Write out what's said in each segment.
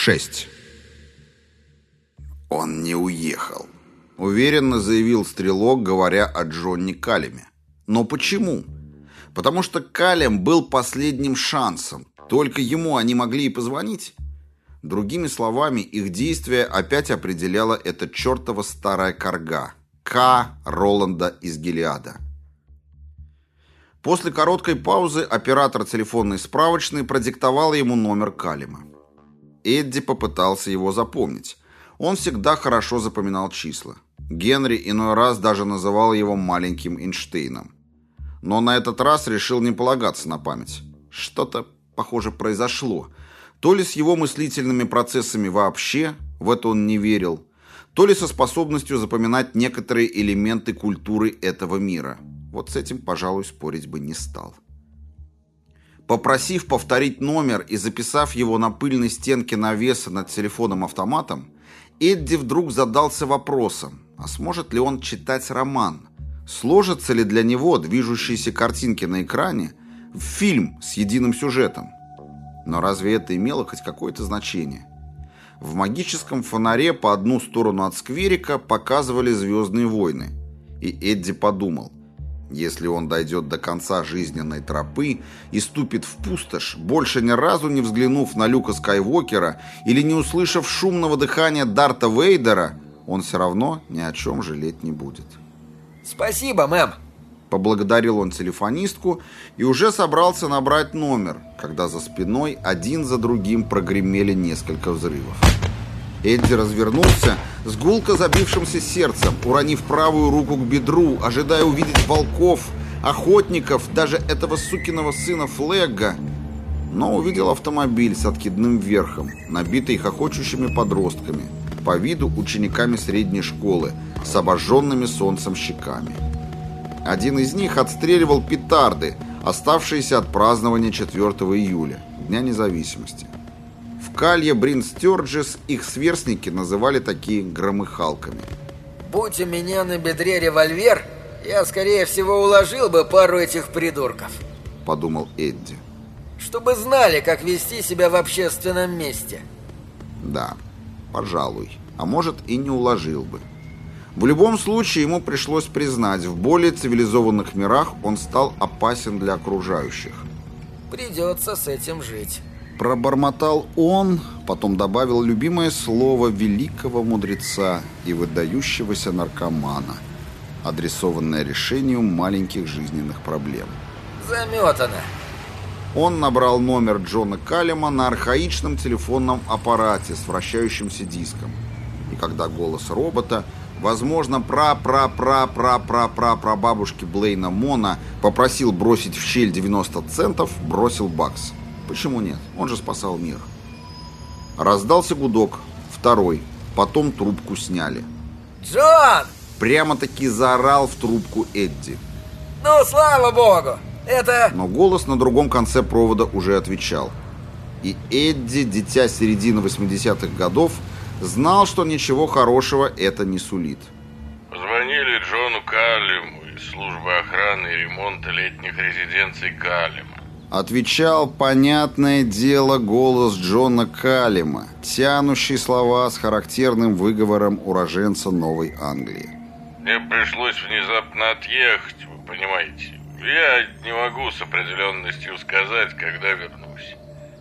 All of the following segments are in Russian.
6. «Он не уехал», — уверенно заявил Стрелок, говоря о Джонни Калеме. «Но почему?» «Потому что Калем был последним шансом. Только ему они могли и позвонить». Другими словами, их действие опять определяла эта чертова старая корга. К. Роланда из Гелиада. После короткой паузы оператор телефонной справочной продиктовал ему номер Калима. Эдди попытался его запомнить. Он всегда хорошо запоминал числа. Генри иной раз даже называл его маленьким Эйнштейном. Но на этот раз решил не полагаться на память. Что-то, похоже, произошло. То ли с его мыслительными процессами вообще, в это он не верил, то ли со способностью запоминать некоторые элементы культуры этого мира. Вот с этим, пожалуй, спорить бы не стал. Попросив повторить номер и записав его на пыльной стенке навеса над телефоном-автоматом, Эдди вдруг задался вопросом, а сможет ли он читать роман? Сложатся ли для него движущиеся картинки на экране в фильм с единым сюжетом? Но разве это имело хоть какое-то значение? В магическом фонаре по одну сторону от скверика показывали «Звездные войны», и Эдди подумал, если он дойдет до конца жизненной тропы и ступит в пустошь, больше ни разу не взглянув на Люка Скайуокера или не услышав шумного дыхания Дарта Вейдера, он все равно ни о чем жалеть не будет. «Спасибо, мэм!» Поблагодарил он телефонистку и уже собрался набрать номер, когда за спиной один за другим прогремели несколько взрывов. Эдди развернулся с гулко забившимся сердцем, уронив правую руку к бедру, ожидая увидеть волков, охотников, даже этого сукиного сына Флегга, но увидел автомобиль с откидным верхом, набитый хохочущими подростками, по виду учениками средней школы, с обожженными солнцем щеками. Один из них отстреливал петарды, оставшиеся от празднования 4 июля, Дня независимости. В Калье Брин Стёрджес их сверстники называли такие громыхалками. «Будь у меня на бедре револьвер, я, скорее всего, уложил бы пару этих придурков», — подумал Эдди. «Чтобы знали, как вести себя в общественном месте». Да, пожалуй. А может, и не уложил бы. В любом случае, ему пришлось признать, в более цивилизованных мирах он стал опасен для окружающих. «Придется с этим жить». Пробормотал он, потом добавил любимое слово великого мудреца и выдающегося наркомана, адресованное решению маленьких жизненных проблем. «Заметано!» Он набрал номер Джона Калема на архаичном телефонном аппарате с вращающимся диском. И когда голос робота, возможно, пра-пра-пра-пра-пра-пра бабушки Блейна Мона попросил бросить в щель 90 центов, бросил бакс. Почему нет? Он же спасал мир. Раздался гудок. Второй. Потом трубку сняли. «Джон!» Прямо-таки заорал в трубку Эдди. «Ну, слава богу! Это...» Но голос на другом конце провода уже отвечал. И Эдди, дитя середины 80-х годов, знал, что ничего хорошего это не сулит. Позвонили Джону Каллиму из службы охраны и ремонта летних резиденций Каллима. Отвечал, понятное дело, голос Джона Калима, тянущий слова с характерным выговором уроженца Новой Англии. Мне пришлось внезапно отъехать, вы понимаете. Я не могу с определенностью сказать, когда вернусь.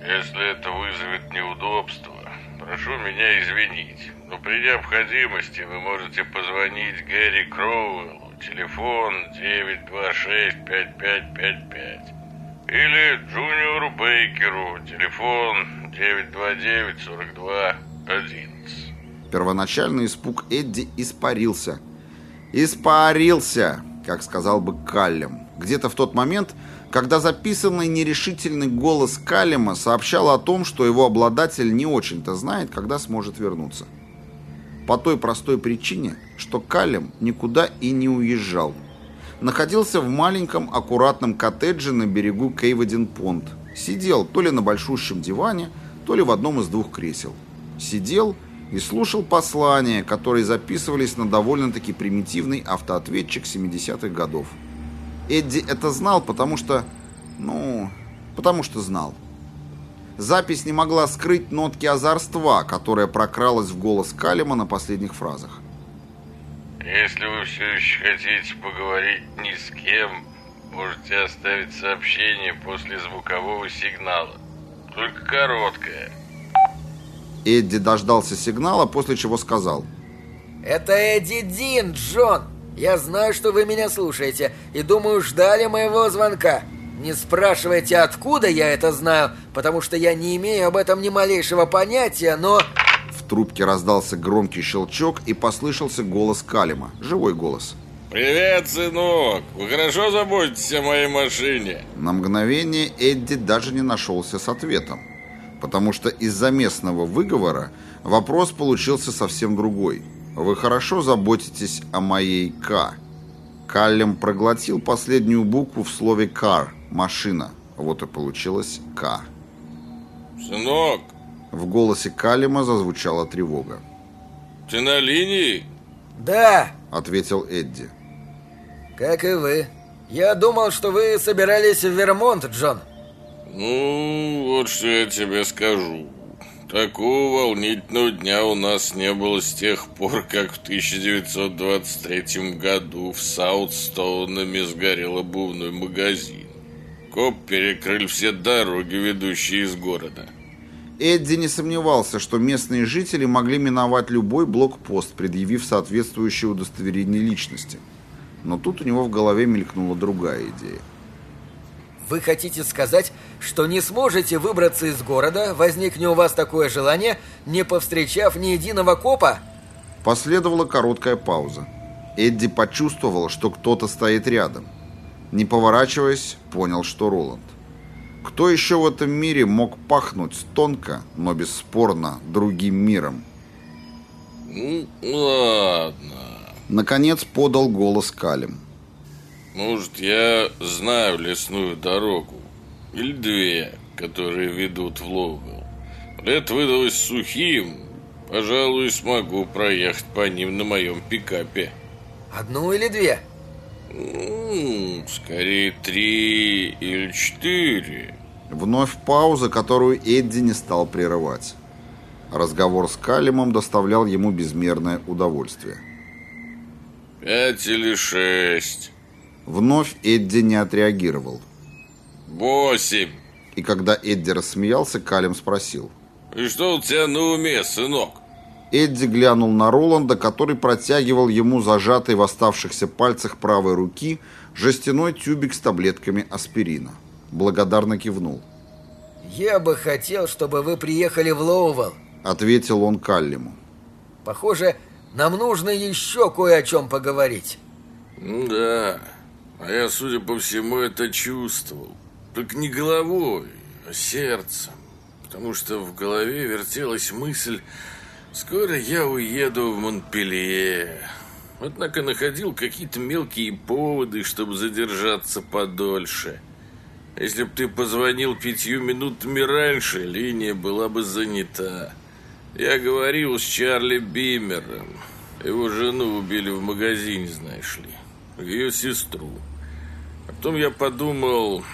Если это вызовет неудобства, прошу меня извинить. Но при необходимости вы можете позвонить Гэри Кроуэллу, телефон 926 5555. Или Джуниору Бейкеру, телефон 929-42-11. Первоначальный испуг Эдди испарился. Испарился, как сказал бы Каллем. Где-то в тот момент, когда записанный нерешительный голос Каллема сообщал о том, что его обладатель не очень-то знает, когда сможет вернуться. По той простой причине, что Каллем никуда и не уезжал находился в маленьком аккуратном коттедже на берегу Кейвадин-Понт. Сидел то ли на большущем диване, то ли в одном из двух кресел. Сидел и слушал послания, которые записывались на довольно-таки примитивный автоответчик 70-х годов. Эдди это знал, потому что... Ну, потому что знал. Запись не могла скрыть нотки озорства, которая прокралась в голос Калима на последних фразах. Если вы все еще хотите поговорить ни с кем, можете оставить сообщение после звукового сигнала. Только короткое. Эдди дождался сигнала, после чего сказал. «Это Эдди Дин, Джон! Я знаю, что вы меня слушаете, и думаю, ждали моего звонка. Не спрашивайте, откуда я это знаю, потому что я не имею об этом ни малейшего понятия, но...» Трубке раздался громкий щелчок и послышался голос Калима, живой голос. «Привет, сынок! Вы хорошо заботитесь о моей машине?» На мгновение Эдди даже не нашелся с ответом, потому что из-за местного выговора вопрос получился совсем другой. «Вы хорошо заботитесь о моей К?» Каллем проглотил последнюю букву в слове «кар» – «машина». Вот и получилось «К». «Сынок!» В голосе Калима зазвучала тревога. «Ты на линии?» «Да!» – ответил Эдди. «Как и вы. Я думал, что вы собирались в Вермонт, Джон». «Ну, вот что я тебе скажу. Такого волнительного дня у нас не было с тех пор, как в 1923 году в Саутстоунами сгорел обувной магазин. Коп перекрыли все дороги, ведущие из города». Эдди не сомневался, что местные жители могли миновать любой блокпост, предъявив соответствующее удостоверение личности. Но тут у него в голове мелькнула другая идея. Вы хотите сказать, что не сможете выбраться из города, возникне у вас такое желание, не повстречав ни единого копа? Последовала короткая пауза. Эдди почувствовал, что кто-то стоит рядом. Не поворачиваясь, понял, что Роланд. Кто еще в этом мире мог пахнуть тонко, но бесспорно другим миром? «Ну, ладно. Наконец подал голос Калим. Может, я знаю лесную дорогу. Или две, которые ведут в Лоуэлл. Лето выдалось сухим. Пожалуй, смогу проехать по ним на моем пикапе. Одну или две? Ну, скорее три или четыре. Вновь пауза, которую Эдди не стал прерывать. Разговор с Калимом доставлял ему безмерное удовольствие. Пять или шесть. Вновь Эдди не отреагировал. Восемь. И когда Эдди рассмеялся, Калим спросил. И что у тебя на уме, сынок? Эдди глянул на Роланда, который протягивал ему зажатый в оставшихся пальцах правой руки жестяной тюбик с таблетками аспирина. Благодарно кивнул. «Я бы хотел, чтобы вы приехали в Лоувелл», — ответил он Каллиму. «Похоже, нам нужно еще кое о чем поговорить». Ну да, а я, судя по всему, это чувствовал. Только не головой, а сердцем. Потому что в голове вертелась мысль, скоро я уеду в Монпелье. Однако находил какие-то мелкие поводы, чтобы задержаться подольше. Если бы ты позвонил пятью минутами раньше, линия была бы занята. Я говорил с Чарли Бимером. Его жену убили в магазине, знаешь ли. Ее сестру. А потом я подумал,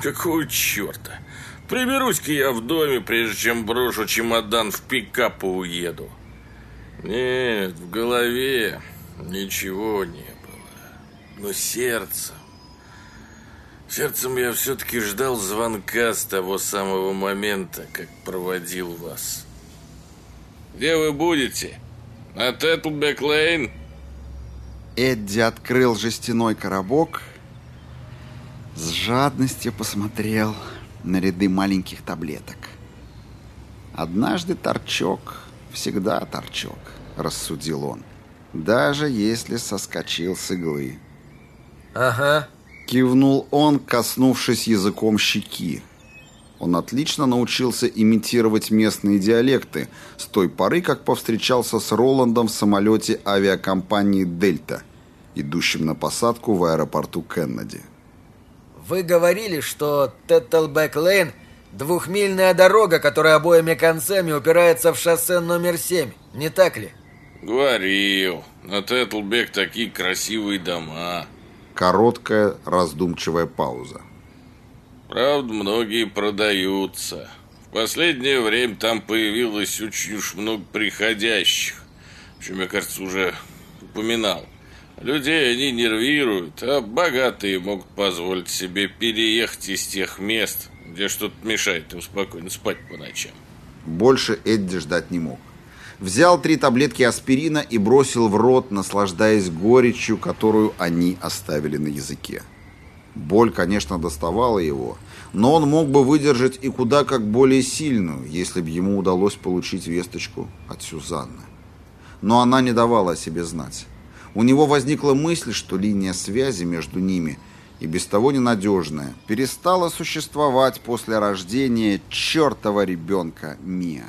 какого черта? Приберусь-ка я в доме, прежде чем брошу чемодан в пикап и уеду. Нет, в голове ничего не было. Но сердцем... Сердцем я все-таки ждал звонка с того самого момента, как проводил вас. Где вы будете? На Тэтлбек-Лейн? Эдди открыл жестяной коробок, с жадностью посмотрел на ряды маленьких таблеток. «Однажды торчок, всегда торчок», — рассудил он, «даже если соскочил с иглы». «Ага», — кивнул он, коснувшись языком щеки. Он отлично научился имитировать местные диалекты с той поры, как повстречался с Роландом в самолете авиакомпании «Дельта», идущем на посадку в аэропорту Кеннеди. «Вы говорили, что Теттлбэк-Лейн – двухмильная дорога, которая обоими концами упирается в шоссе номер 7, не так ли?» «Говорил. На Теттлбек такие красивые дома». Короткая раздумчивая пауза. Правда, многие продаются. В В последнее время там появилось очень уж много приходящих. В общем, я, кажется, уже упоминал. Людей они нервируют, а богатые могут позволить себе переехать из тех мест, где что-то мешает им спокойно спать по ночам. Больше Эдди ждать не мог. Взял три таблетки аспирина и бросил в рот, наслаждаясь горечью, которую они оставили на языке. Боль, конечно, доставала его, но он мог бы выдержать и куда как более сильную, если бы ему удалось получить весточку от Сюзанны. Но она не давала о себе знать. У него возникла мысль, что линия связи между ними, и без того ненадежная, перестала существовать после рождения чертова ребенка Мия.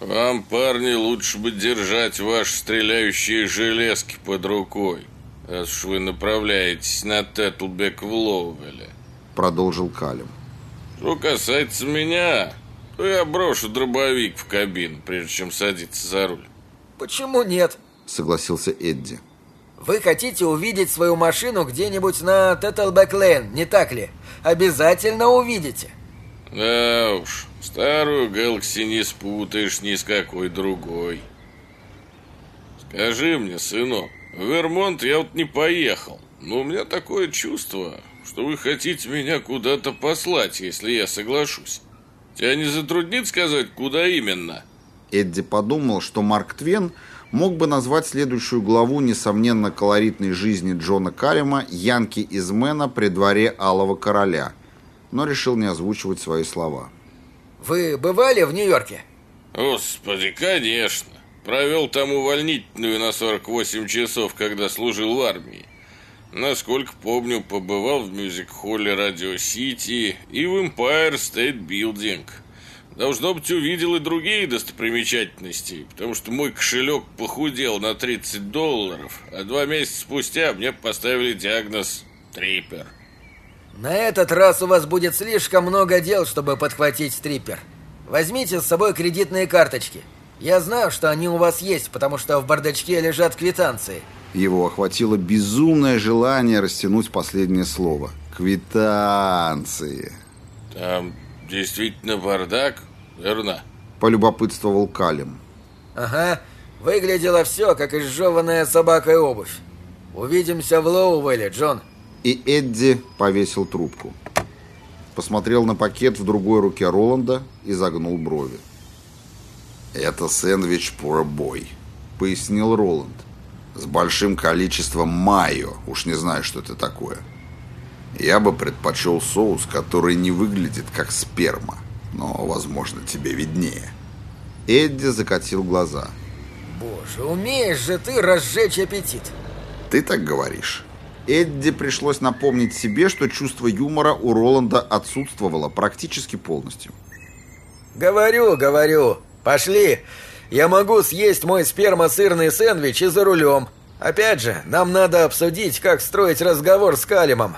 Вам, парни, лучше бы держать ваши стреляющие железки под рукой, раз уж вы направляетесь на Тетлбек в Лоуэле. Продолжил Калим. Что касается меня, то я брошу дробовик в кабину, прежде чем садиться за руль. Почему нет? Согласился Эдди. Вы хотите увидеть свою машину где-нибудь на Тетлбек Лейн, не так ли? Обязательно увидите. Да уж, старую Гэлакси не спутаешь ни с какой другой. Скажи мне, сынок, в Вермонт я вот не поехал, но у меня такое чувство, что вы хотите меня куда-то послать, если я соглашусь. Тебя не затруднит сказать, куда именно? Эдди подумал, что Марк Твен мог бы назвать следующую главу несомненно колоритной жизни Джона Карима «Янки из Мэна при дворе Алого Короля», но решил не озвучивать свои слова. Вы бывали в Нью-Йорке? Господи, конечно. Провел там увольнительную на 48 часов, когда служил в армии. Насколько помню, побывал в мюзик-холле Радио Сити и в Empire State Building. Должно быть, увидел и другие достопримечательности, потому что мой кошелек похудел на 30 долларов, а два месяца спустя мне поставили диагноз «трипер». На этот раз у вас будет слишком много дел, чтобы подхватить трипер. Возьмите с собой кредитные карточки. Я знаю, что они у вас есть, потому что в бардачке лежат квитанции. Его охватило безумное желание растянуть последнее слово. Квитанции. Там действительно бардак, верно? Полюбопытствовал Калим. Ага, выглядело все, как изжеванная собакой обувь. Увидимся в Лоуэлле, Джон. И Эдди повесил трубку. Посмотрел на пакет в другой руке Роланда и загнул брови. «Это сэндвич «Пурбой», — пояснил Роланд. «С большим количеством майо, уж не знаю, что это такое. Я бы предпочел соус, который не выглядит как сперма, но, возможно, тебе виднее». Эдди закатил глаза. Боже, умеешь же ты разжечь аппетит. «Ты так говоришь?» Эдди пришлось напомнить себе, что чувство юмора у Роланда отсутствовало практически полностью. Говорю, говорю. Пошли. Я могу съесть мой спермо-сырный сэндвич и за рулем. Опять же, нам надо обсудить, как строить разговор с Калимом.